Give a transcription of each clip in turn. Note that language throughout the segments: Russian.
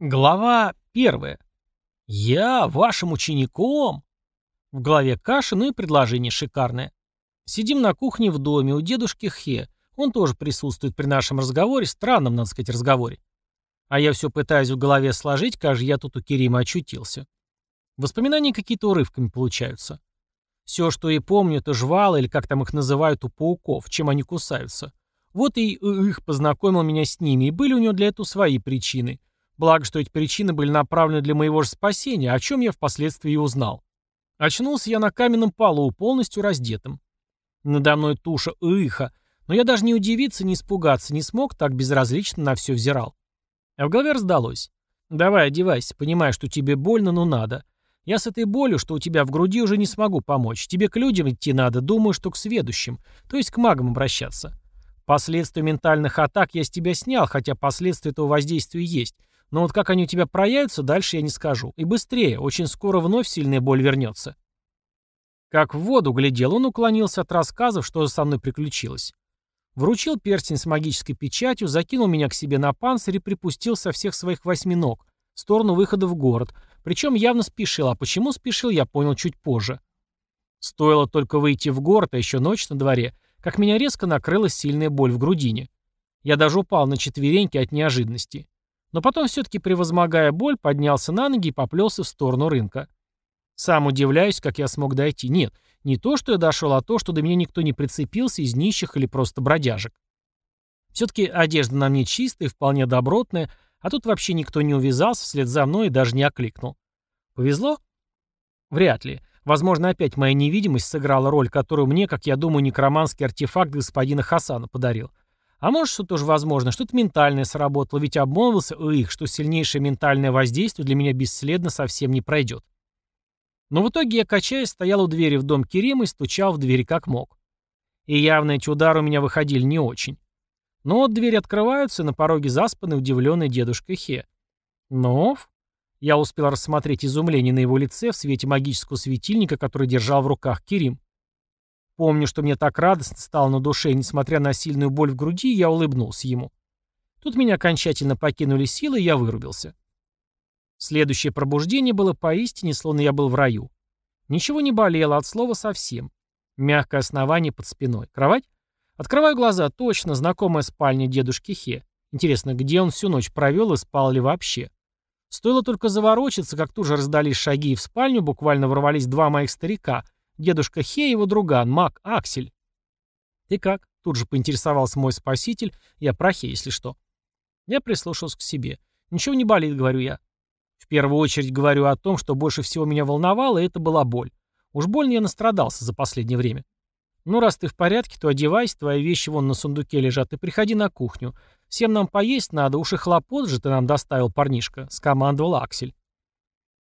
Глава первая. «Я вашим учеником?» В голове каша, ну и предложение шикарное. Сидим на кухне в доме у дедушки Хе. Он тоже присутствует при нашем разговоре, странном, надо сказать, разговоре. А я все пытаюсь в голове сложить, как же я тут у Керима очутился. Воспоминания какие-то урывками получаются. Все, что я помню, это жвалы, или как там их называют у пауков, чем они кусаются. Вот и их познакомил меня с ними, и были у него для этого свои причины. Благо, что эти причины были направлены для моего же спасения, о чем я впоследствии и узнал. Очнулся я на каменном полу, полностью раздетым. Надо мной туша ыха, но я даже не удивиться, не испугаться не смог, так безразлично на все взирал. А в голове раздалось. «Давай, одевайся, понимаю, что тебе больно, но надо. Я с этой болью, что у тебя в груди, уже не смогу помочь. Тебе к людям идти надо, думаю, что к сведущим, то есть к магам обращаться. Последствия ментальных атак я с тебя снял, хотя последствия этого воздействия есть, но вот как они у тебя проявятся, дальше я не скажу. И быстрее, очень скоро вновь сильная боль вернется. Как в воду глядел, он уклонился от рассказов, что со мной приключилось. Вручил перстень с магической печатью, закинул меня к себе на панцирь и припустил со всех своих восьми ног в сторону выхода в город, причем явно спешил, а почему спешил, я понял чуть позже. Стоило только выйти в город, а еще ночь на дворе, как меня резко накрыла сильная боль в грудине. Я даже упал на четвереньки от неожиданности. Но потом все-таки, превозмогая боль, поднялся на ноги и поплелся в сторону рынка. Сам удивляюсь, как я смог дойти. Нет, не то, что я дошел, а то, что до меня никто не прицепился из нищих или просто бродяжек. Все-таки одежда на мне чистая, вполне добротная, а тут вообще никто не увязался вслед за мной и даже не окликнул. Повезло? Вряд ли. Возможно, опять моя невидимость сыграла роль, которую мне, как я думаю, некроманский артефакт господина Хасана подарил. А может, что тоже возможно, что-то ментальное сработало, ведь обмолвился их, что сильнейшее ментальное воздействие для меня бесследно совсем не пройдет. Но в итоге я, качаясь, стоял у двери в дом Керима и стучал в двери как мог. И явно эти удары у меня выходили не очень. Но вот двери открываются, на пороге заспанный удивленный дедушка Хе. Нов? Я успел рассмотреть изумление на его лице в свете магического светильника, который держал в руках Керим. Помню, что мне так радостно стало на душе, несмотря на сильную боль в груди, я улыбнулся ему. Тут меня окончательно покинули силы, и я вырубился. Следующее пробуждение было поистине, словно я был в раю. Ничего не болело, от слова совсем. Мягкое основание под спиной. Кровать? Открываю глаза, точно, знакомая спальня дедушки Хе. Интересно, где он всю ночь провел и спал ли вообще? Стоило только заворочиться, как тут же раздались шаги, и в спальню буквально ворвались два моих старика — Дедушка Хе и его друган, маг Аксель. «Ты как?» — тут же поинтересовался мой спаситель. Я про Хе, если что. Я прислушался к себе. «Ничего не болит», — говорю я. В первую очередь говорю о том, что больше всего меня волновало, и это была боль. Уж больно я настрадался за последнее время. Ну, раз ты в порядке, то одевайся, твои вещи вон на сундуке лежат, и приходи на кухню. Всем нам поесть надо, уж и хлопот же ты нам доставил, парнишка», — скомандовал Аксель.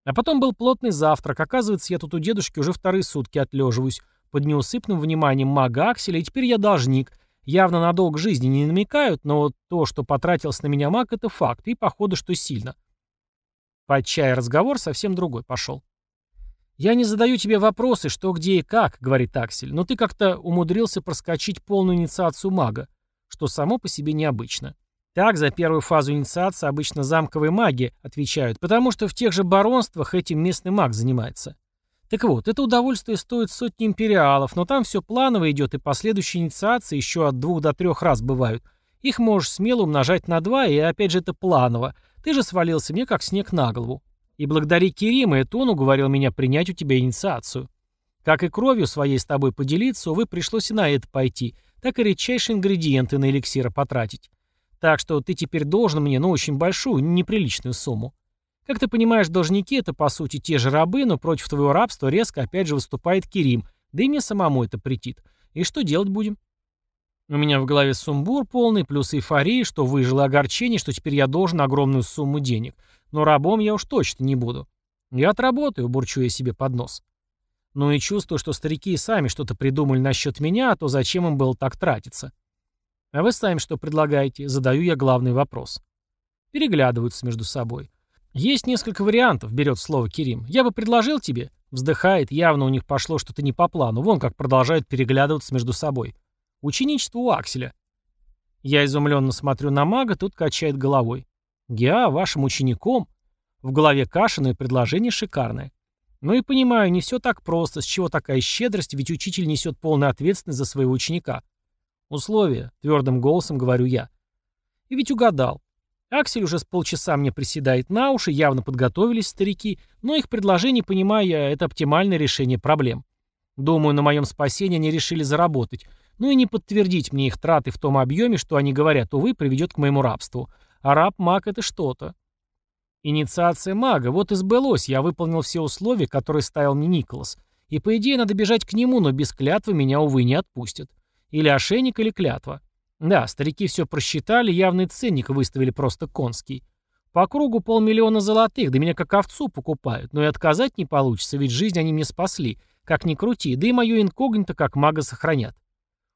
А потом был плотный завтрак. Оказывается, я тут у дедушки уже вторые сутки отлеживаюсь под неусыпным вниманием мага Акселя, и теперь я должник. Явно на долг жизни не намекают, но то, что потратился на меня маг, это факт, и походу, что сильно. Под чай разговор совсем другой пошел. «Я не задаю тебе вопросы, что, где и как», — говорит Аксель, «но ты как-то умудрился проскочить полную инициацию мага, что само по себе необычно. Так, за первую фазу инициации обычно замковые маги отвечают, потому что в тех же баронствах этим местный маг занимается. Так вот, это удовольствие стоит сотни империалов, но там все планово идет, и последующие инициации еще от двух до трех раз бывают. Их можешь смело умножать на два, и опять же это планово. Ты же свалился мне как снег на голову. И благодаря Керима это он уговорил меня принять у тебя инициацию. Как и кровью своей с тобой поделиться, увы, пришлось и на это пойти, так и редчайшие ингредиенты на эликсира потратить. Так что ты теперь должен мне, ну, очень большую, неприличную сумму. Как ты понимаешь, должники — это, по сути, те же рабы, но против твоего рабства резко опять же выступает Керим, да и мне самому это претит. И что делать будем? У меня в голове сумбур полный, плюс эйфория, что выжило огорчение, что теперь я должен огромную сумму денег. Но рабом я уж точно не буду. Я отработаю, бурчу я себе под нос. Ну и чувствую, что старики и сами что-то придумали насчет меня, а то зачем им было так тратиться. А вы сами что предлагаете? Задаю я главный вопрос. Переглядываются между собой. Есть несколько вариантов, берет слово Керим. Я бы предложил тебе. Вздыхает, явно у них пошло что-то не по плану. Вон как продолжают переглядываться между собой. Ученичество у Акселя. Я изумленно смотрю на мага, тут качает головой. Я вашим учеником. В голове Кашина и предложение шикарное. Ну и понимаю, не все так просто, с чего такая щедрость, ведь учитель несет полную ответственность за своего ученика. Условия, твердым голосом говорю я. И ведь угадал. Аксель уже с полчаса мне приседает на уши, явно подготовились старики, но их предложение, понимаю я, это оптимальное решение проблем. Думаю, на моем спасении они решили заработать, ну и не подтвердить мне их траты в том объеме, что они говорят, увы, приведет к моему рабству. А раб-маг — это что-то. Инициация мага, вот и сбылось, я выполнил все условия, которые ставил мне Николас. И по идее надо бежать к нему, но без клятвы меня, увы, не отпустят. Или ошейник, или клятва. Да, старики все просчитали, явный ценник выставили просто конский. По кругу полмиллиона золотых, да меня как овцу покупают, но и отказать не получится, ведь жизнь они мне спасли. Как ни крути, да и мое инкогнито как мага сохранят.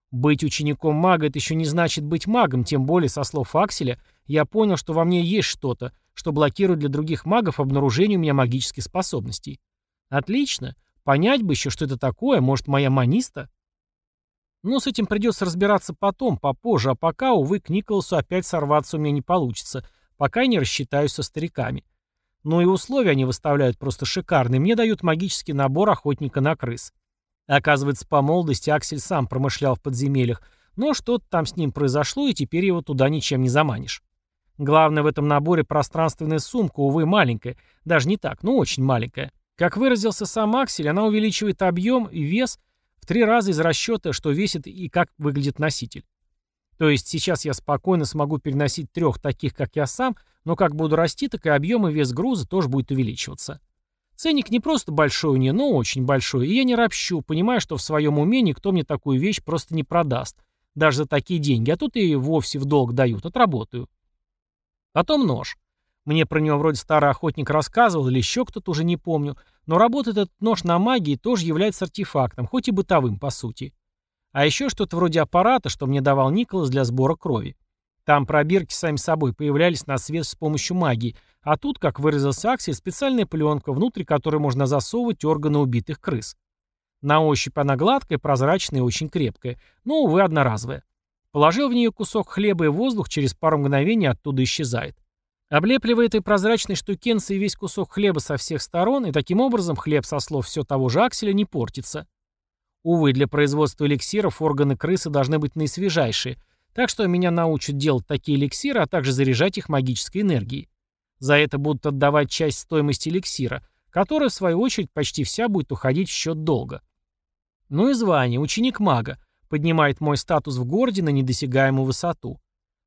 Быть учеником мага это еще не значит быть магом, тем более, со слов Акселя, я понял, что во мне есть что-то, что блокирует для других магов обнаружение у меня магических способностей. Отлично. Понять бы еще, что это такое, может, моя маниста? Но с этим придется разбираться потом, попозже, а пока, увы, к Николасу опять сорваться у меня не получится, пока я не рассчитаюсь со стариками. Ну и условия они выставляют просто шикарные. Мне дают магический набор охотника на крыс. Оказывается, по молодости Аксель сам промышлял в подземельях, но что-то там с ним произошло, и теперь его туда ничем не заманишь. Главное в этом наборе пространственная сумка, увы, маленькая. Даже не так, но очень маленькая. Как выразился сам Аксель, она увеличивает объем и вес три раза из расчета, что весит и как выглядит носитель. То есть сейчас я спокойно смогу переносить трех таких, как я сам, но как буду расти, так и объем и вес груза тоже будет увеличиваться. Ценник не просто большой у нее, но очень большой, и я не ропщу, понимая, что в своем уме никто мне такую вещь просто не продаст, даже за такие деньги, а тут и вовсе в долг дают, отработаю. Потом нож. Мне про него вроде старый охотник рассказывал, или еще кто-то уже не помню, но работает этот нож на магии тоже является артефактом, хоть и бытовым по сути. А еще что-то вроде аппарата, что мне давал Николас для сбора крови. Там пробирки сами собой появлялись на свет с помощью магии, а тут, как выразился Аксель, специальная пленка, внутрь которой можно засовывать органы убитых крыс. На ощупь она гладкая, прозрачная и очень крепкая, но, увы, одноразовая. Положил в нее кусок хлеба и воздух, через пару мгновений оттуда исчезает. Облепливая этой прозрачной штукенцией весь кусок хлеба со всех сторон, и таким образом хлеб со слов все того же Акселя не портится. Увы, для производства эликсиров органы крысы должны быть наисвежайшие, так что меня научат делать такие эликсиры, а также заряжать их магической энергией. За это будут отдавать часть стоимости эликсира, которая, в свою очередь, почти вся будет уходить в счет долга. Ну и звание, ученик мага, поднимает мой статус в городе на недосягаемую высоту.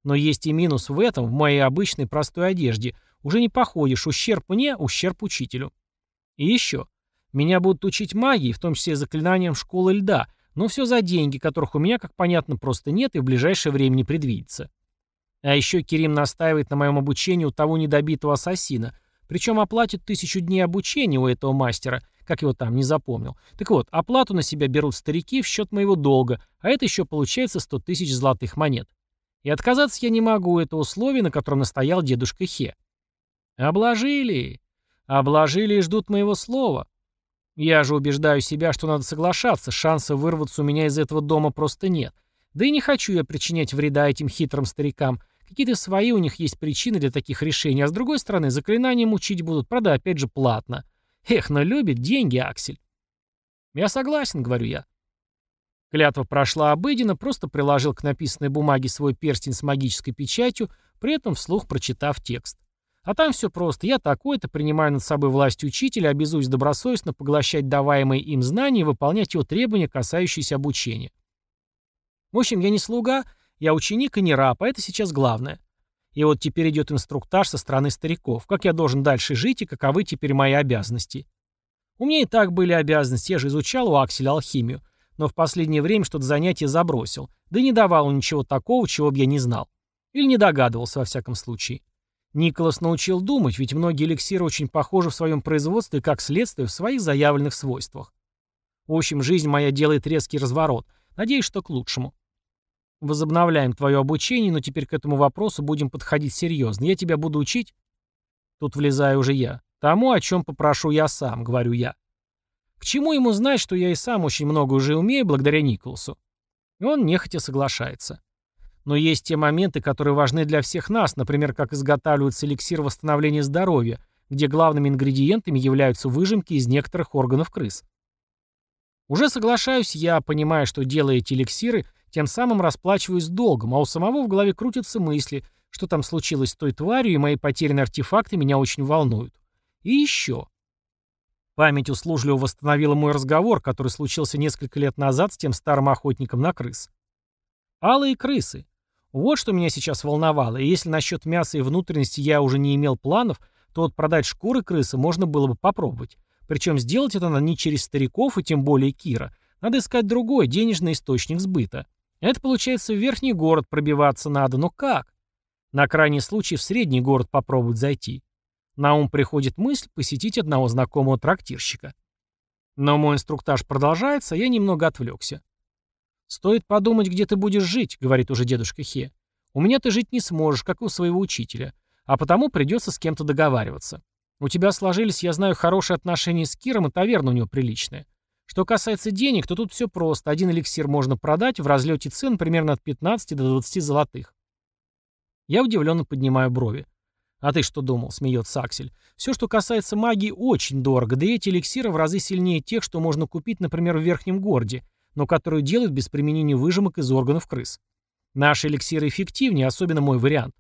Но есть и минус в этом, в моей обычной простой одежде. Уже не походишь, ущерб мне, ущерб учителю. И еще. Меня будут учить магии, в том числе заклинаниям школы льда, но все за деньги, которых у меня, как понятно, просто нет и в ближайшее время не предвидится. А еще Керим настаивает на моем обучении у того недобитого ассасина, причем оплатит тысячу дней обучения у этого мастера, как его там, не запомнил. Так вот, оплату на себя берут старики в счет моего долга, а это еще получается 100 тысяч золотых монет. И отказаться я не могу, это условие, на котором настоял дедушка Хе. Обложили. Обложили и ждут моего слова. Я же убеждаю себя, что надо соглашаться, шанса вырваться у меня из этого дома просто нет. Да и не хочу я причинять вреда этим хитрым старикам. Какие-то свои у них есть причины для таких решений, а с другой стороны, заклинания мучить будут, правда, опять же, платно. Эх, но любит деньги Аксель. Я согласен, говорю я. Клятва прошла обыденно, просто приложил к написанной бумаге свой перстень с магической печатью, при этом вслух прочитав текст. А там все просто. Я такой-то, принимаю над собой власть учителя, обязуюсь добросовестно поглощать даваемые им знания и выполнять его требования, касающиеся обучения. В общем, я не слуга, я ученик и не раб, а это сейчас главное. И вот теперь идет инструктаж со стороны стариков, как я должен дальше жить и каковы теперь мои обязанности. У меня и так были обязанности, я же изучал у Акселя алхимию, но в последнее время что-то занятие забросил, да и не давал ничего такого, чего бы я не знал. Или не догадывался, во всяком случае. Николас научил думать, ведь многие эликсиры очень похожи в своем производстве как следствие в своих заявленных свойствах. В общем, жизнь моя делает резкий разворот. Надеюсь, что к лучшему. Возобновляем твое обучение, но теперь к этому вопросу будем подходить серьезно. Я тебя буду учить? Тут влезаю уже я. Тому, о чем попрошу я сам, говорю я. К чему ему знать, что я и сам очень много уже умею благодаря Николасу? И он нехотя соглашается. Но есть те моменты, которые важны для всех нас, например, как изготавливается эликсир восстановления здоровья, где главными ингредиентами являются выжимки из некоторых органов крыс. Уже соглашаюсь я, понимая, что делая эти эликсиры, тем самым расплачиваюсь долгом, а у самого в голове крутятся мысли, что там случилось с той тварью, и мои потерянные артефакты меня очень волнуют. И еще. Память услужливо восстановила мой разговор, который случился несколько лет назад с тем старым охотником на крыс. Алые крысы. Вот что меня сейчас волновало, и если насчет мяса и внутренности я уже не имел планов, то вот продать шкуры крысы можно было бы попробовать. Причем сделать это надо не через стариков и тем более Кира. Надо искать другой, денежный источник сбыта. Это получается в верхний город пробиваться надо, но как? На крайний случай в средний город попробовать зайти. На ум приходит мысль посетить одного знакомого трактирщика. Но мой инструктаж продолжается, я немного отвлекся. «Стоит подумать, где ты будешь жить», — говорит уже дедушка Хе. «У меня ты жить не сможешь, как у своего учителя, а потому придется с кем-то договариваться. У тебя сложились, я знаю, хорошие отношения с Киром, и таверна у него приличная. Что касается денег, то тут все просто. Один эликсир можно продать в разлете цен примерно от 15 до 20 золотых». Я удивленно поднимаю брови. «А ты что думал?» — смеется Аксель. «Все, что касается магии, очень дорого, да и эти эликсиры в разы сильнее тех, что можно купить, например, в Верхнем городе, но которую делают без применения выжимок из органов крыс. Наши эликсиры эффективнее, особенно мой вариант.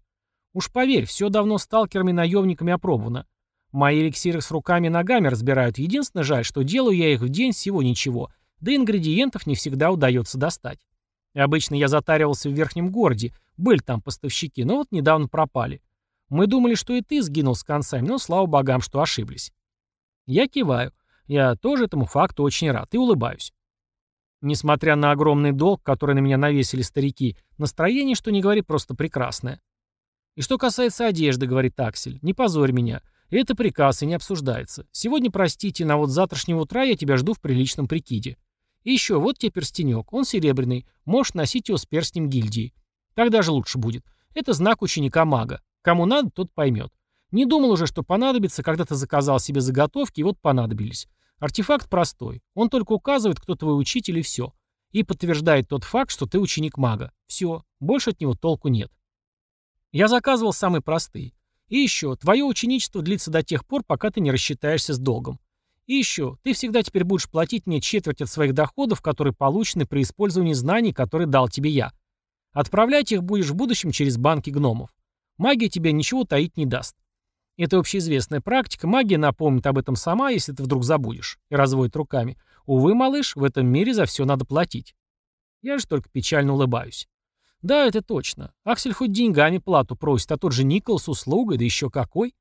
Уж поверь, все давно сталкерами-наемниками опробовано. Мои эликсиры с руками и ногами разбирают. Единственное жаль, что делаю я их в день всего ничего, да ингредиентов не всегда удается достать. Обычно я затаривался в верхнем городе, были там поставщики, но вот недавно пропали. Мы думали, что и ты сгинул с концами, но слава богам, что ошиблись. Я киваю. Я тоже этому факту очень рад и улыбаюсь. Несмотря на огромный долг, который на меня навесили старики, настроение, что не говори, просто прекрасное. И что касается одежды, говорит Аксель, не позорь меня. Это приказ и не обсуждается. Сегодня простительно, а вот с завтрашнего утра я тебя жду в приличном прикиде. И еще, вот тебе перстенек, он серебряный, можешь носить его с перстнем гильдии. Так даже лучше будет. Это знак ученика-мага. Кому надо, тот поймет. Не думал уже, что понадобится, когда ты заказал себе заготовки, и вот понадобились. Артефакт простой. Он только указывает, кто твой учитель, и все. И подтверждает тот факт, что ты ученик мага. Все. Больше от него толку нет. Я заказывал самые простые. И еще, твое ученичество длится до тех пор, пока ты не рассчитаешься с долгом. И еще, ты всегда теперь будешь платить мне четверть от своих доходов, которые получены при использовании знаний, которые дал тебе я. Отправлять их будешь в будущем через банки гномов. Магия тебе ничего таить не даст. Это общеизвестная практика, магия напомнит об этом сама, если ты вдруг забудешь. И разводит руками. Увы, малыш, в этом мире за все надо платить. Я же только печально улыбаюсь. Да, это точно. Аксель хоть деньгами плату просит, а тот же Николас услугой, да еще какой.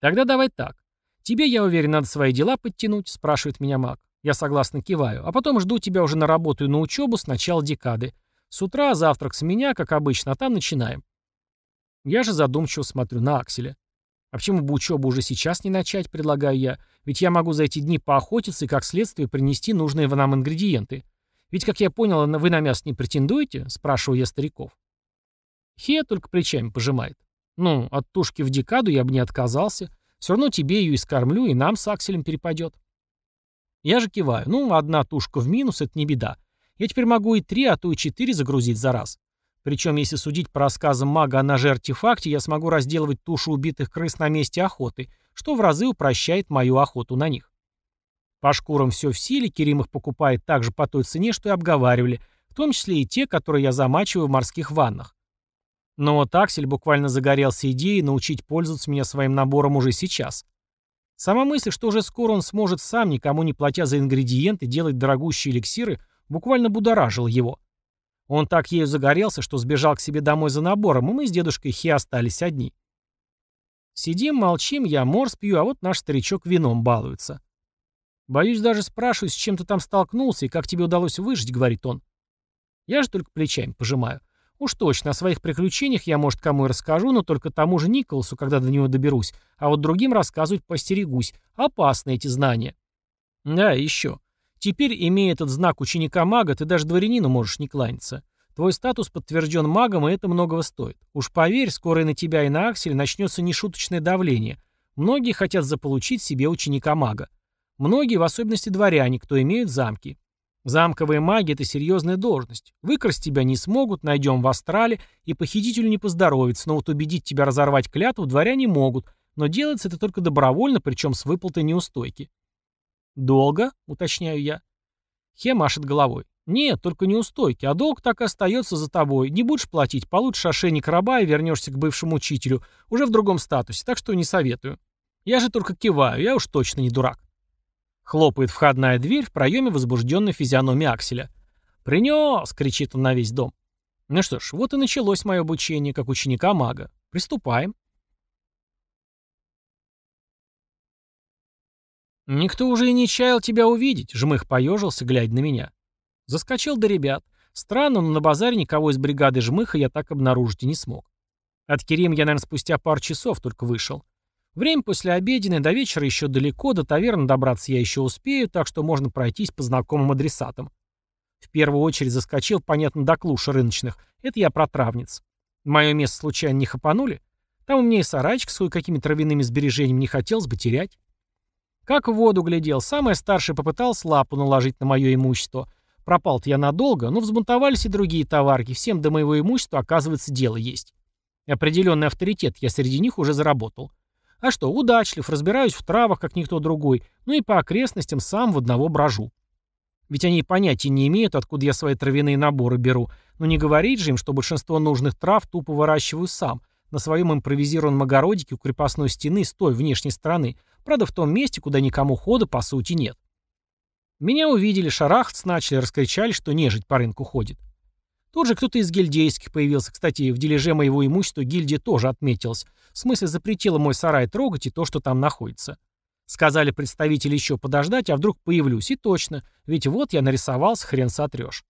Тогда давай так. Тебе, я уверен, надо свои дела подтянуть, спрашивает меня маг. Я согласно киваю. А потом жду тебя уже на работу и на учебу с начала декады. С утра завтрак с меня, как обычно, а там начинаем. Я же задумчиво смотрю на Акселя. А почему бы учебу уже сейчас не начать, предлагаю я? Ведь я могу за эти дни поохотиться и, как следствие, принести нужные нам ингредиенты. Ведь, как я понял, вы на мясо не претендуете? Спрашиваю я стариков. Хе только плечами пожимает. Ну, от тушки в декаду я бы не отказался. Все равно тебе ее и скормлю, и нам с Акселем перепадет. Я же киваю. Ну, одна тушка в минус — это не беда. Я теперь могу и три, а то и четыре загрузить за раз. Причем, если судить по рассказам мага о ноже-артефакте, я смогу разделывать тушу убитых крыс на месте охоты, что в разы упрощает мою охоту на них. По шкурам все в силе, Керим их покупает также по той цене, что и обговаривали, в том числе и те, которые я замачиваю в морских ваннах. Но вот Аксель буквально загорелся идеей научить пользоваться меня своим набором уже сейчас. Сама мысль, что уже скоро он сможет сам, никому не платя за ингредиенты, делать дорогущие эликсиры, буквально будоражил его. Он так ею загорелся, что сбежал к себе домой за набором, и мы с дедушкой Хи остались одни. Сидим, молчим, я морс пью, а вот наш старичок вином балуется. Боюсь даже спрашивать, с чем ты там столкнулся и как тебе удалось выжить, говорит он. Я же только плечами пожимаю. Уж точно, о своих приключениях я, может, кому и расскажу, но только тому же Николасу, когда до него доберусь, а вот другим рассказывать постерегусь. Опасны эти знания. Да, еще. Теперь, имея этот знак ученика-мага, ты даже дворянину можешь не кланяться. Твой статус подтвержден магом, и это многого стоит. Уж поверь, скоро и на тебя, и на Аксель начнется нешуточное давление. Многие хотят заполучить себе ученика-мага. Многие, в особенности дворяне, кто имеют замки. Замковые маги — это серьезная должность. Выкрасть тебя не смогут, найдем в астрале, и похитителю не поздоровится, но вот убедить тебя разорвать клятву дворяне могут, но делается это только добровольно, причем с выплатой неустойки. «Долго?» — уточняю я. Хе машет головой. «Нет, только неустойки, а долг так и остается за тобой. Не будешь платить, получишь ошейник раба и вернешься к бывшему учителю, уже в другом статусе, так что не советую. Я же только киваю, я уж точно не дурак». Хлопает входная дверь в проеме возбужденной физиономии Акселя. «Принес!» — кричит он на весь дом. Ну что ж, вот и началось мое обучение как ученика-мага. Приступаем. «Никто уже и не чаял тебя увидеть», — жмых поежился, глядя на меня. Заскочил до ребят. Странно, но на базаре никого из бригады жмыха я так обнаружить и не смог. От Керим я, наверное, спустя пару часов только вышел. Время после обеденной, до вечера еще далеко, до таверны добраться я еще успею, так что можно пройтись по знакомым адресатам. В первую очередь заскочил, понятно, до клуш рыночных. Это я про травниц. Мое место случайно не хапанули? Там у меня и сарайчик с кое-какими травяными сбережениями не хотелось бы терять. Как в воду глядел, самый старший попытался лапу наложить на мое имущество. Пропал-то я надолго, но взбунтовались и другие товарки, всем до моего имущества, оказывается, дело есть. Определенный авторитет я среди них уже заработал. А что, удачлив, разбираюсь в травах, как никто другой, ну и по окрестностям сам в одного брожу. Ведь они понятия не имеют, откуда я свои травяные наборы беру, но не говорить же им, что большинство нужных трав тупо выращиваю сам, на своем импровизированном огородике у крепостной стены с той внешней стороны, правда в том месте, куда никому хода по сути нет. Меня увидели, шарахаться начали, раскричали, что нежить по рынку ходит. Тут же кто-то из гильдейских появился. Кстати, в дележе моего имущества гильдия тоже отметилась. В смысле, запретила мой сарай трогать и то, что там находится. Сказали представители еще подождать, а вдруг появлюсь. И точно, ведь вот я нарисовался, хрен сотрешь.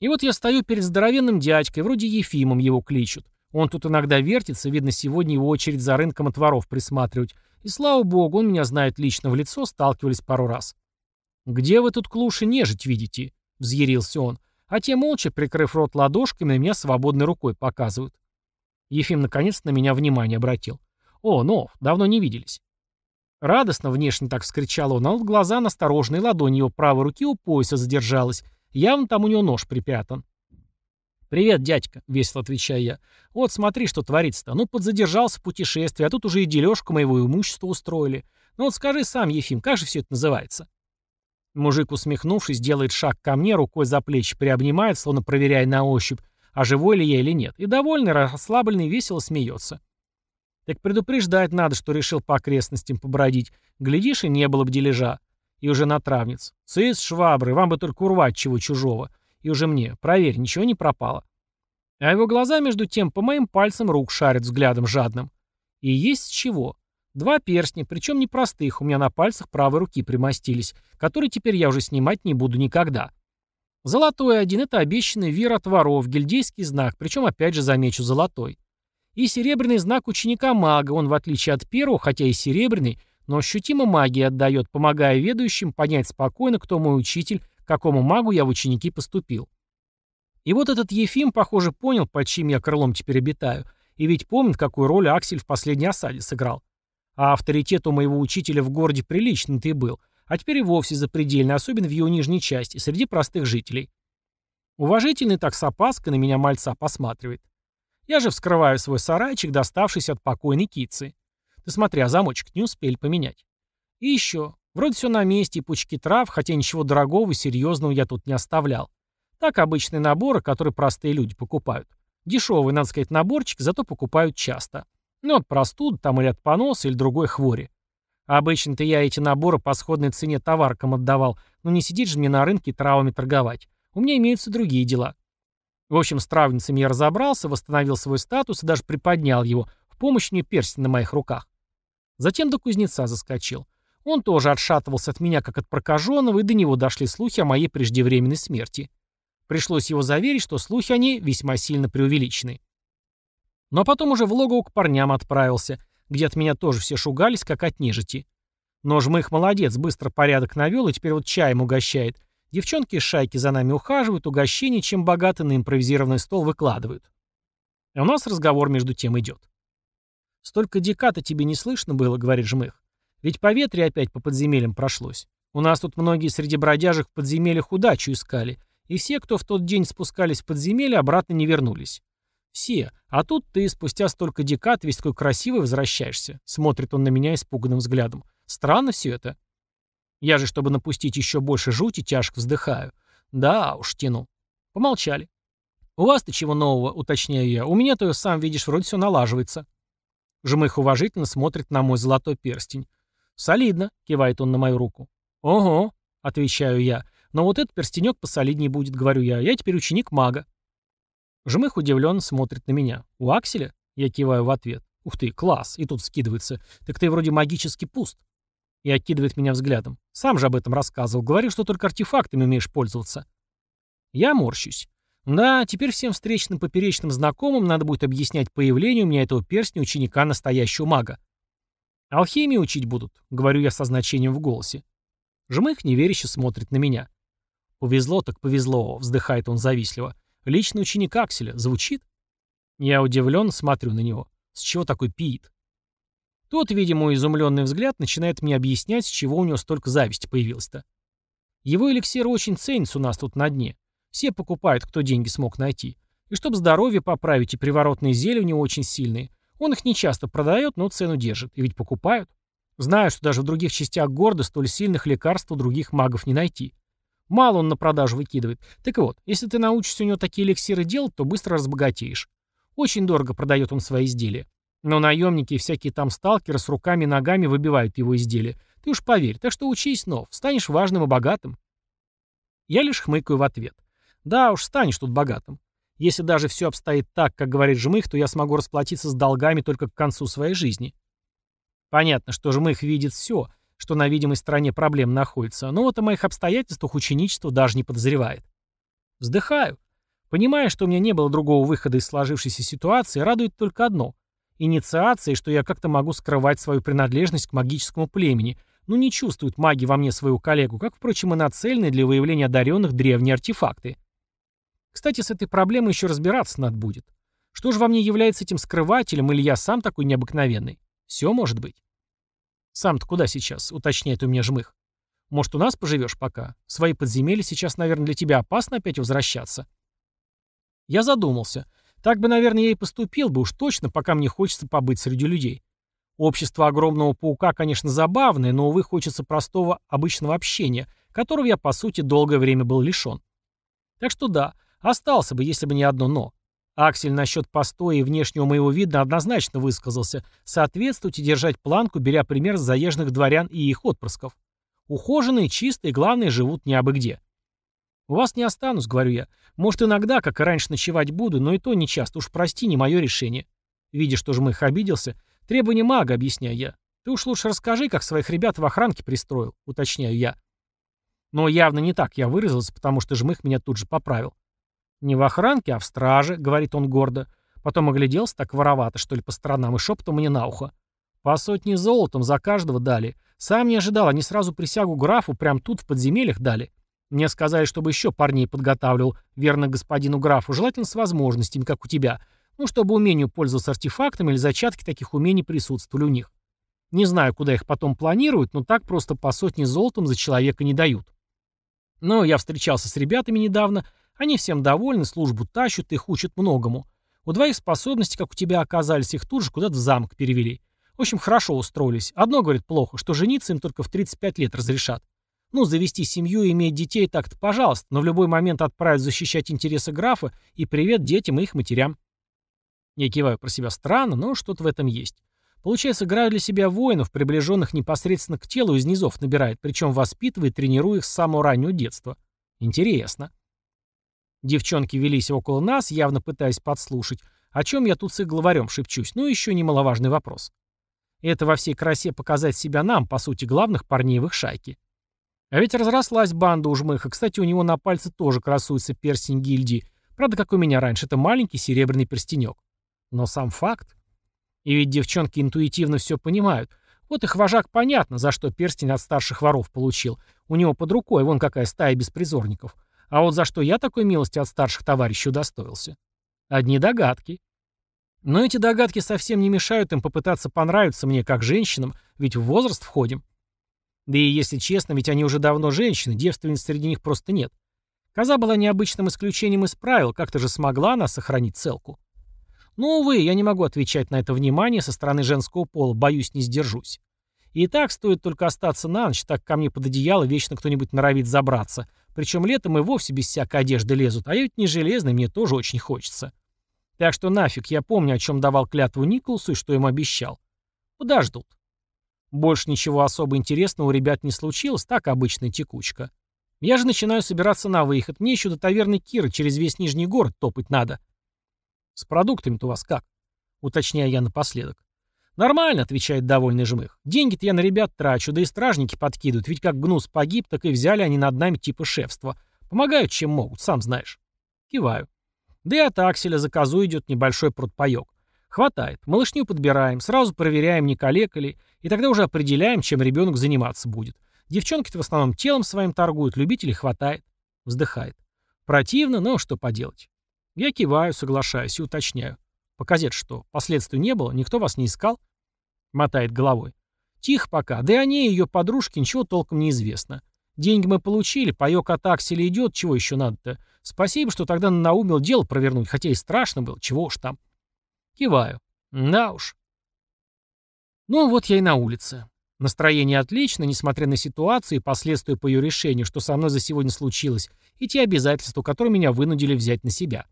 И вот я стою перед здоровенным дядькой, вроде Ефимом его кличут. Он тут иногда вертится, видно, сегодня его очередь за рынком от воров присматривать. И слава богу, он меня знает лично в лицо, сталкивались пару раз. «Где вы тут клуши нежить видите?» — взъярился он а те, молча, прикрыв рот ладошками, на меня свободной рукой показывают. Ефим наконец на меня внимание обратил. «О, Нов, давно не виделись». Радостно внешне так вскричал он, а вот глаза настороженные, ладонь его правой руки у пояса задержалась. Явно там у него нож припрятан. «Привет, дядька», — весело отвечаю я. «Вот смотри, что творится-то. Ну, подзадержался в путешествии, а тут уже и дележку моего имущества устроили. Ну вот скажи сам, Ефим, как же все это называется?» Мужик, усмехнувшись, делает шаг ко мне, рукой за плечи приобнимает, словно проверяя на ощупь, а живой ли я или нет, и довольный, расслабленный, весело смеется. Так предупреждать надо, что решил по окрестностям побродить. Глядишь, и не было бы дележа. И уже на травниц. Цис, швабры, вам бы только урвать чего чужого. И уже мне. Проверь, ничего не пропало. А его глаза, между тем, по моим пальцам рук шарят взглядом жадным. И есть с чего. Два перстня, причем непростых, у меня на пальцах правой руки примостились, которые теперь я уже снимать не буду никогда. Золотой один — это обещанный вир от воров, гильдейский знак, причем опять же замечу золотой. И серебряный знак ученика-мага, он в отличие от первого, хотя и серебряный, но ощутимо магии отдает, помогая ведущим понять спокойно, кто мой учитель, какому магу я в ученики поступил. И вот этот Ефим, похоже, понял, под чьим я крылом теперь обитаю, и ведь помнит, какую роль Аксель в последней осаде сыграл. А авторитет у моего учителя в городе приличный ты был, а теперь и вовсе запредельный, особенно в его нижней части, среди простых жителей. Уважительный так с опаской на меня мальца посматривает. Я же вскрываю свой сарайчик, доставшийся от покойной кицы. Ты смотри, а замочек не успели поменять. И еще. Вроде все на месте, и пучки трав, хотя ничего дорогого и серьезного я тут не оставлял. Так обычные наборы, которые простые люди покупают. Дешевый, надо сказать, наборчик, зато покупают часто. Ну, от простуд, там или от поноса, или другой хвори. Обычно-то я эти наборы по сходной цене товаркам отдавал, но не сидеть же мне на рынке травами торговать. У меня имеются другие дела. В общем, с травницами я разобрался, восстановил свой статус и даже приподнял его, в помощь мне перстень на моих руках. Затем до кузнеца заскочил. Он тоже отшатывался от меня, как от прокаженного, и до него дошли слухи о моей преждевременной смерти. Пришлось его заверить, что слухи они весьма сильно преувеличены. Но потом уже в логово к парням отправился, где от меня тоже все шугались, как от нежити. Но жмых молодец, быстро порядок навел и теперь вот чаем угощает. Девчонки из шайки за нами ухаживают, угощение, чем богато на импровизированный стол выкладывают. А у нас разговор между тем идет. «Столько деката тебе не слышно было», — говорит жмых. «Ведь по ветре опять по подземельям прошлось. У нас тут многие среди бродяжек в подземельях удачу искали, и все, кто в тот день спускались в подземелье, обратно не вернулись. Все. А тут ты спустя столько декад весь такой красивый возвращаешься. Смотрит он на меня испуганным взглядом. Странно все это. Я же, чтобы напустить еще больше жути, тяжко вздыхаю. Да уж, тяну. Помолчали. У вас-то чего нового, уточняю я. У меня-то, сам видишь, вроде все налаживается. Жмых уважительно смотрит на мой золотой перстень. «Солидно», — кивает он на мою руку. «Ого», — отвечаю я. «Но вот этот перстенек посолиднее будет», — говорю я. «Я теперь ученик мага». Жмых удивленно смотрит на меня. «У Акселя?» Я киваю в ответ. «Ух ты, класс!» И тут скидывается. «Так ты вроде магически пуст». И окидывает меня взглядом. «Сам же об этом рассказывал. Говорил, что только артефактами умеешь пользоваться». Я морщусь. Да, теперь всем встречным поперечным знакомым надо будет объяснять появление у меня этого перстня ученика настоящего мага. «Алхимии учить будут», — говорю я со значением в голосе. Жмых неверяще смотрит на меня. «Повезло так повезло», — вздыхает он завистливо. «Личный ученик Акселя. Звучит?» Я удивлен, смотрю на него. С чего такой пиит? Тот, видимо, изумленный взгляд начинает мне объяснять, с чего у него столько зависти появилось-то. Его эликсир очень ценится у нас тут на дне. Все покупают, кто деньги смог найти. И чтобы здоровье поправить, и приворотные зелья у него очень сильные. Он их не часто продает, но цену держит. И ведь покупают. Знаю, что даже в других частях города столь сильных лекарств у других магов не найти. Мало он на продажу выкидывает. Так вот, если ты научишься у него такие эликсиры делать, то быстро разбогатеешь. Очень дорого продает он свои изделия. Но наемники и всякие там сталкеры с руками и ногами выбивают его изделия. Ты уж поверь, так что учись, Нов, станешь важным и богатым. Я лишь хмыкаю в ответ. Да уж, станешь тут богатым. Если даже все обстоит так, как говорит Жмых, то я смогу расплатиться с долгами только к концу своей жизни. Понятно, что Жмых видит все, что на видимой стороне проблем находится, но вот о моих обстоятельствах ученичество даже не подозревает. Вздыхаю. Понимая, что у меня не было другого выхода из сложившейся ситуации, радует только одно. Инициация, что я как-то могу скрывать свою принадлежность к магическому племени, но не чувствуют маги во мне своего коллегу, как, впрочем, и нацеленные для выявления одаренных древние артефакты. Кстати, с этой проблемой еще разбираться надо будет. Что же во мне является этим скрывателем, или я сам такой необыкновенный? Все может быть. Сам-то куда сейчас, уточняет у меня жмых. Может, у нас поживешь пока? В свои подземелья сейчас, наверное, для тебя опасно опять возвращаться. Я задумался. Так бы, наверное, я и поступил бы уж точно, пока мне хочется побыть среди людей. Общество огромного паука, конечно, забавное, но, увы, хочется простого обычного общения, которого я, по сути, долгое время был лишен. Так что да, Остался бы, если бы не одно «но». Аксель насчет постоя и внешнего моего вида однозначно высказался. Соответствовать и держать планку, беря пример с заезженных дворян и их отпрысков. Ухоженные, чистые, главное, живут не абы где. «У вас не останусь», — говорю я. «Может, иногда, как и раньше, ночевать буду, но и то не часто. Уж прости, не мое решение». Видя, что же их обиделся, требование мага, объясняю я. «Ты уж лучше расскажи, как своих ребят в охранке пристроил», — уточняю я. Но явно не так я выразился, потому что жмых меня тут же поправил. «Не в охранке, а в страже», — говорит он гордо. Потом огляделся так воровато, что ли, по сторонам, и шепотом мне на ухо. «По сотне золотом за каждого дали. Сам не ожидал, они сразу присягу графу прямо тут в подземельях дали. Мне сказали, чтобы еще парней подготавливал, верно господину графу, желательно с возможностями, как у тебя. Ну, чтобы умению пользоваться артефактами или зачатки таких умений присутствовали у них. Не знаю, куда их потом планируют, но так просто по сотне золотом за человека не дают. Но я встречался с ребятами недавно, они всем довольны, службу тащат, их учат многому. У двоих способности, как у тебя оказались, их тут же куда-то в замок перевели. В общем, хорошо устроились. Одно, говорит, плохо, что жениться им только в 35 лет разрешат. Ну, завести семью и иметь детей так-то пожалуйста, но в любой момент отправят защищать интересы графа и привет детям и их матерям. Я киваю про себя странно, но что-то в этом есть. Получается, играю для себя воинов, приближенных непосредственно к телу из низов набирает, причем воспитывает, тренируя их с самого раннего детства. Интересно. Девчонки велись около нас, явно пытаясь подслушать, о чем я тут с их главарем шепчусь, ну еще немаловажный вопрос. Это во всей красе показать себя нам, по сути, главных парней в их шайке. А ведь разрослась банда у жмыха, кстати, у него на пальце тоже красуется перстень гильдии, правда, как у меня раньше, это маленький серебряный перстенек. Но сам факт. И ведь девчонки интуитивно все понимают. Вот их вожак понятно, за что перстень от старших воров получил. У него под рукой вон какая стая беспризорников. А вот за что я такой милости от старших товарищей удостоился? Одни догадки. Но эти догадки совсем не мешают им попытаться понравиться мне как женщинам, ведь в возраст входим. Да и, если честно, ведь они уже давно женщины, девственниц среди них просто нет. Коза была необычным исключением из правил, как-то же смогла она сохранить целку. Но, увы, я не могу отвечать на это внимание со стороны женского пола, боюсь, не сдержусь. И так стоит только остаться на ночь, так ко мне под одеяло вечно кто-нибудь норовит забраться. Причем летом и вовсе без всякой одежды лезут, а я ведь не железный, мне тоже очень хочется. Так что нафиг, я помню, о чем давал клятву Николасу и что ему обещал. Подождут. Больше ничего особо интересного у ребят не случилось, так обычная текучка. Я же начинаю собираться на выход, мне еще до таверны Киры через весь Нижний город топать надо. С продуктами-то у вас как? Уточняю я напоследок. «Нормально», — отвечает довольный жмых. «Деньги-то я на ребят трачу, да и стражники подкидывают, ведь как гнус погиб, так и взяли они над нами типа шефства. Помогают, чем могут, сам знаешь». Киваю. Да и от акселя за козу идет небольшой продпоек. Хватает. Малышню подбираем, сразу проверяем, не калекали, и тогда уже определяем, чем ребенок заниматься будет. Девчонки-то в основном телом своим торгуют, любителей хватает. Вздыхает. Противно, но что поделать. Я киваю, соглашаюсь и уточняю. Показет что? Последствий не было? Никто вас не искал? Мотает головой. Тихо пока. Да и о ней и ее подружке ничего толком не известно. Деньги мы получили, паёк от акселя идет, чего еще надо-то? Спасибо, что тогда наумел дело провернуть, хотя и страшно было, чего уж там. Киваю. Да уж. Ну вот я и на улице. Настроение отлично, несмотря на ситуацию и последствия по ее решению, что со мной за сегодня случилось, и те обязательства, которые меня вынудили взять на себя.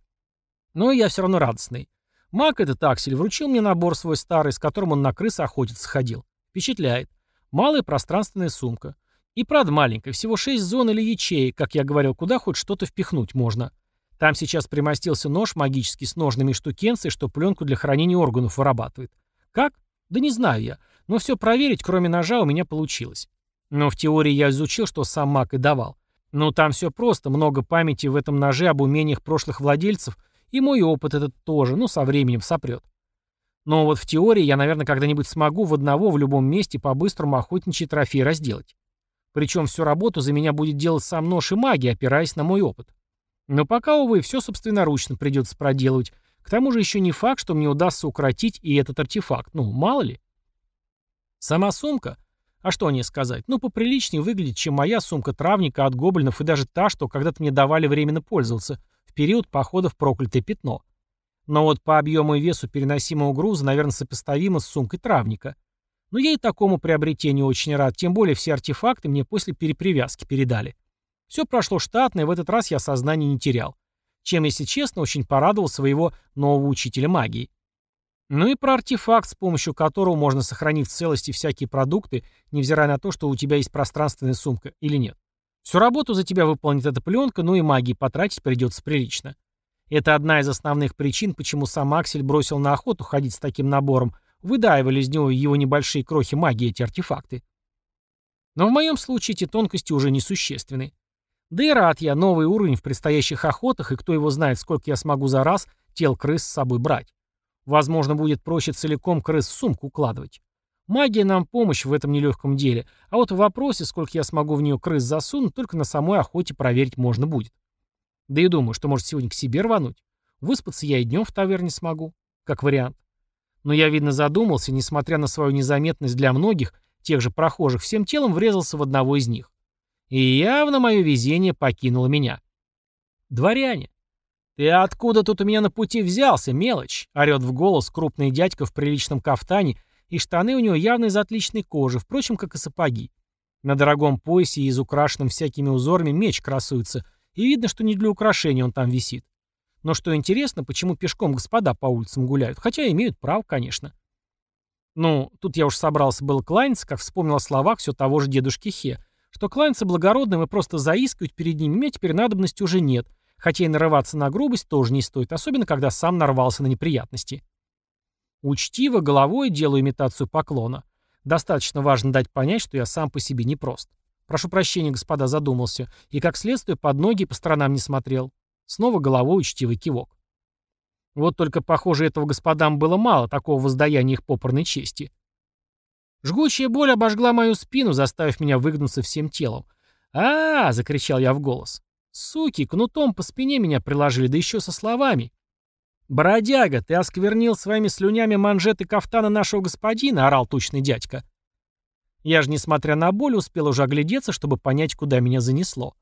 Но я все равно радостный. Мак этот Аксель вручил мне набор свой старый, с которым он на крыс охотиться ходил. Впечатляет. Малая пространственная сумка. И правда маленькая, всего 6 зон или ячеек, как я говорил, куда хоть что-то впихнуть можно. Там сейчас примостился нож магический с ножными штукенцей, что пленку для хранения органов вырабатывает. Как? Да не знаю я. Но все проверить, кроме ножа, у меня получилось. Но в теории я изучил, что сам маг и давал. Ну, там все просто, много памяти в этом ноже об умениях прошлых владельцев, и мой опыт этот тоже, ну, со временем сопрет. Но вот в теории я, наверное, когда-нибудь смогу в одного в любом месте по-быстрому охотничий трофей разделать. Причем всю работу за меня будет делать сам нож и магия, опираясь на мой опыт. Но пока, увы, все собственноручно придется проделывать. К тому же еще не факт, что мне удастся укротить и этот артефакт. Ну, мало ли. Сама сумка? А что о ней сказать? Ну, поприличнее выглядит, чем моя сумка травника от гоблинов и даже та, что когда-то мне давали временно пользоваться период похода в проклятое пятно. Но вот по объему и весу переносимого груза, наверное, сопоставимо с сумкой травника. Но я и такому приобретению очень рад, тем более все артефакты мне после перепривязки передали. Все прошло штатно, и в этот раз я сознание не терял. Чем, если честно, очень порадовал своего нового учителя магии. Ну и про артефакт, с помощью которого можно сохранить в целости всякие продукты, невзирая на то, что у тебя есть пространственная сумка или нет. Всю работу за тебя выполнит эта пленка, ну и магии потратить придется прилично. Это одна из основных причин, почему сам Аксель бросил на охоту ходить с таким набором, выдаивали из него его небольшие крохи магии эти артефакты. Но в моем случае эти тонкости уже несущественны. Да и рад я новый уровень в предстоящих охотах, и кто его знает, сколько я смогу за раз тел крыс с собой брать. Возможно, будет проще целиком крыс в сумку укладывать. Магия нам помощь в этом нелегком деле, а вот в вопросе, сколько я смогу в нее крыс засунуть, только на самой охоте проверить можно будет. Да и думаю, что может сегодня к себе рвануть. Выспаться я и днем в таверне смогу, как вариант. Но я, видно, задумался, несмотря на свою незаметность для многих, тех же прохожих, всем телом врезался в одного из них. И явно мое везение покинуло меня. «Дворяне!» «Ты откуда тут у меня на пути взялся, мелочь?» — орёт в голос крупный дядька в приличном кафтане, и штаны у него явно из отличной кожи, впрочем, как и сапоги. На дорогом поясе и из украшенным всякими узорами меч красуется, и видно, что не для украшения он там висит. Но что интересно, почему пешком господа по улицам гуляют, хотя имеют право, конечно. Ну, тут я уж собрался был кланяться, как вспомнил о словах все того же дедушки Хе, что кланяться благородным и просто заискивать перед ними мне теперь надобности уже нет, хотя и нарываться на грубость тоже не стоит, особенно когда сам нарвался на неприятности. Учтиво, головой делаю имитацию поклона. Достаточно важно дать понять, что я сам по себе непрост. Прошу прощения, господа, задумался, и как следствие под ноги по сторонам не смотрел. Снова головой учтивый кивок. Вот только, похоже, этого господам было мало, такого воздаяния их попорной чести. Жгучая боль обожгла мою спину, заставив меня выгнуться всем телом. а, -а, -а закричал я в голос. «Суки, кнутом по спине меня приложили, да еще со словами». «Бродяга, ты осквернил своими слюнями манжеты кафтана нашего господина», — орал тучный дядька. Я же, несмотря на боль, успел уже оглядеться, чтобы понять, куда меня занесло.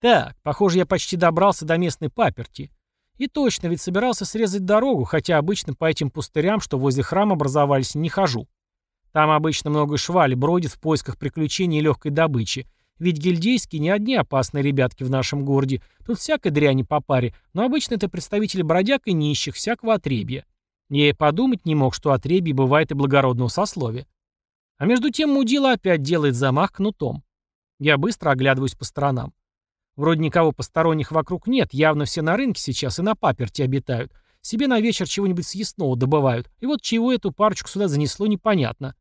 Так, похоже, я почти добрался до местной паперти. И точно, ведь собирался срезать дорогу, хотя обычно по этим пустырям, что возле храма образовались, не хожу. Там обычно много швали бродит в поисках приключений и легкой добычи. Ведь гильдейские не одни опасные ребятки в нашем городе. Тут всякой дряни по паре, но обычно это представители бродяг и нищих, всякого отребья. Я и подумать не мог, что отребье бывает и благородного сословия. А между тем мудила опять делает замах кнутом. Я быстро оглядываюсь по сторонам. Вроде никого посторонних вокруг нет, явно все на рынке сейчас и на паперте обитают. Себе на вечер чего-нибудь съестного добывают. И вот чего эту парочку сюда занесло, непонятно.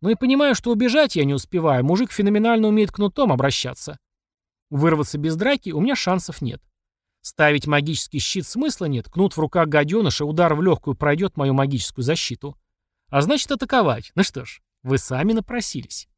Ну и понимаю, что убежать я не успеваю. Мужик феноменально умеет кнутом обращаться. Вырваться без драки у меня шансов нет. Ставить магический щит смысла нет. Кнут в руках гаденыша, удар в легкую пройдет мою магическую защиту. А значит атаковать. Ну что ж, вы сами напросились.